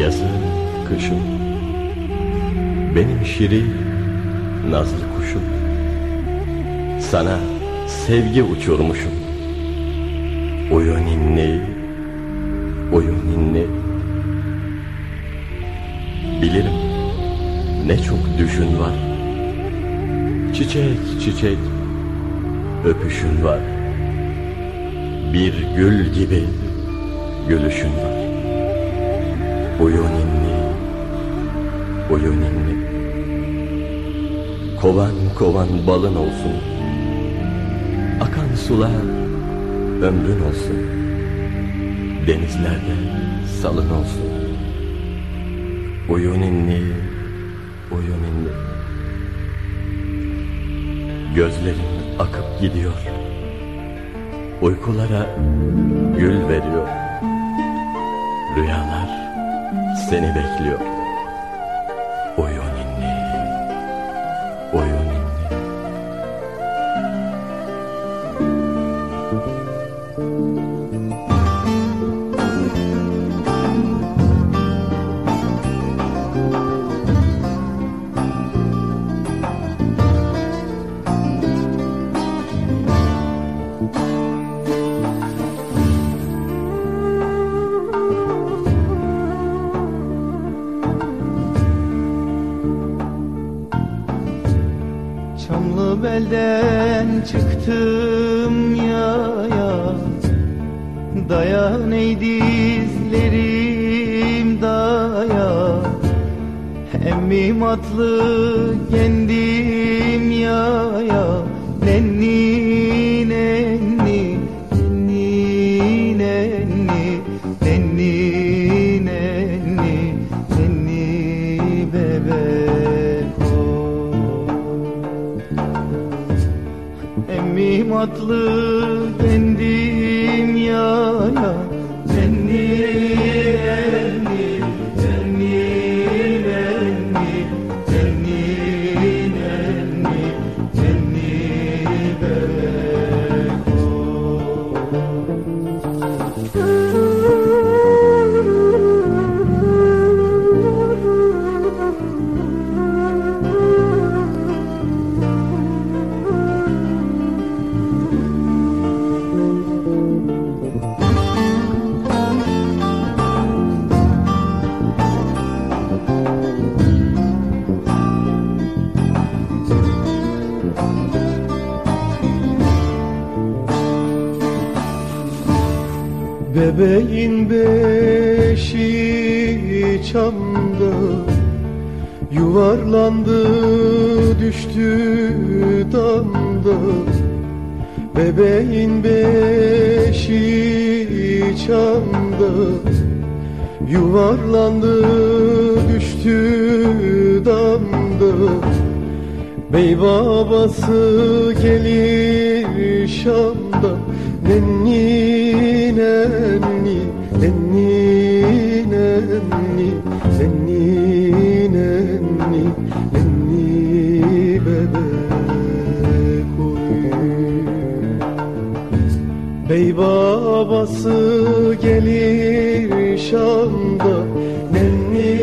Yazı, kışım Benim şirin, nazlı kuşum. Sana sevgi uçurmuşum. Uyu ninni, uyu ninni Bilirim ne çok düşün var. Çiçek çiçek öpüşün var. Bir gül gibi gülüşün var. Uyu ninni, uyu ninni Kovan kovan balın olsun. Akan sular ömrün olsun. Denizlerde salın olsun. Uyu ninni, uyu ninni Gözlerin akıp gidiyor. Uykulara gül veriyor Rüyalar seni bekliyor belden çıktım yaya. Dayan ey dizlerim daya. Emmim atlı kendim yaya. Nenni Atlı kendim yaya Bebeğin beşi çamda Yuvarlandı düştü damda. Bebeğin beşi çamda Yuvarlandı düştü damda. Bey babası gelir Şam'da Nenni nenni nenni nenni nenni bebek oy Bey babası gelir Şam'da Nenni